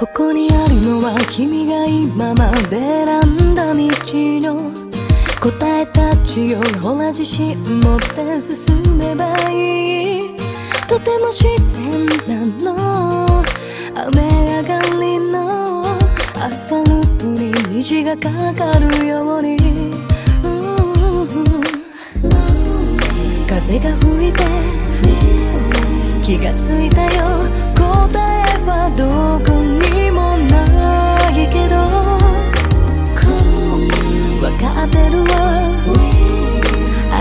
ここにあるのは君が今まで選んだ道の答えたちをほら自信持って進めばいい。とても自然なの。雨上がりのアスファルトに虹がかかるように。風が吹いて。気がついた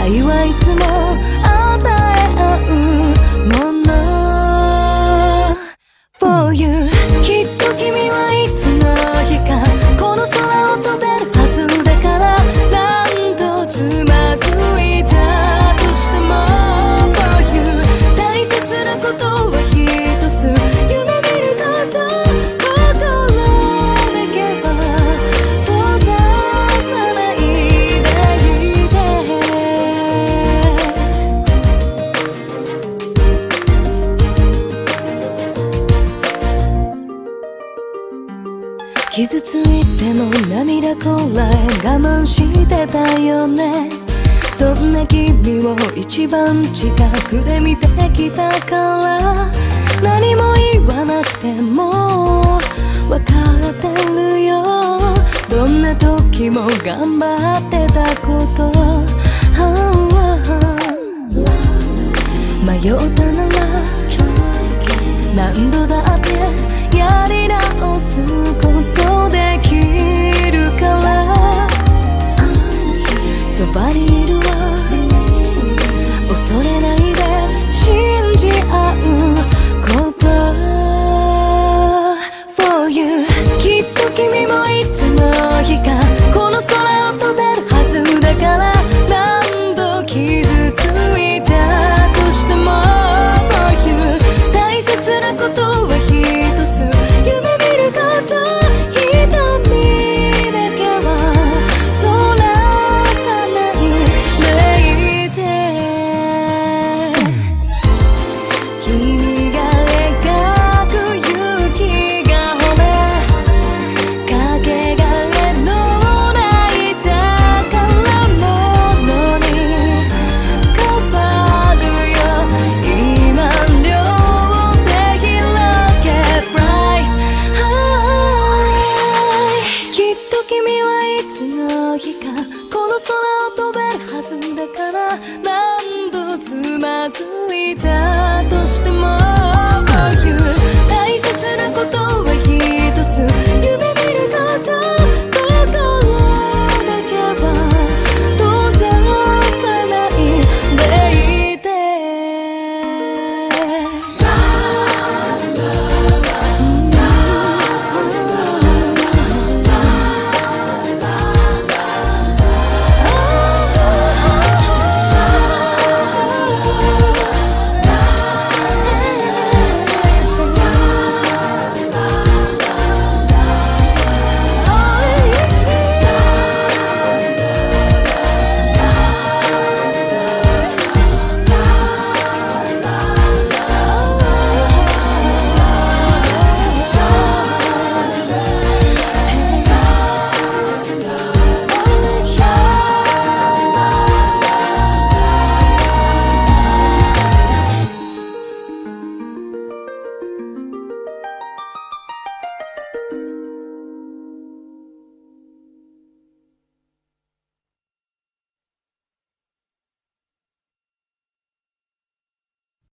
愛はいつも傷ついても涙こらえ我慢してたよね。そんな君を一番近くで見てきたから。何も言わなくても分かってるよ。どんな時も頑張ってたこと。迷ったなら。何度だそばにいるわ恐れないつの日かこの空を飛べるはずだから何度つまずいたとしても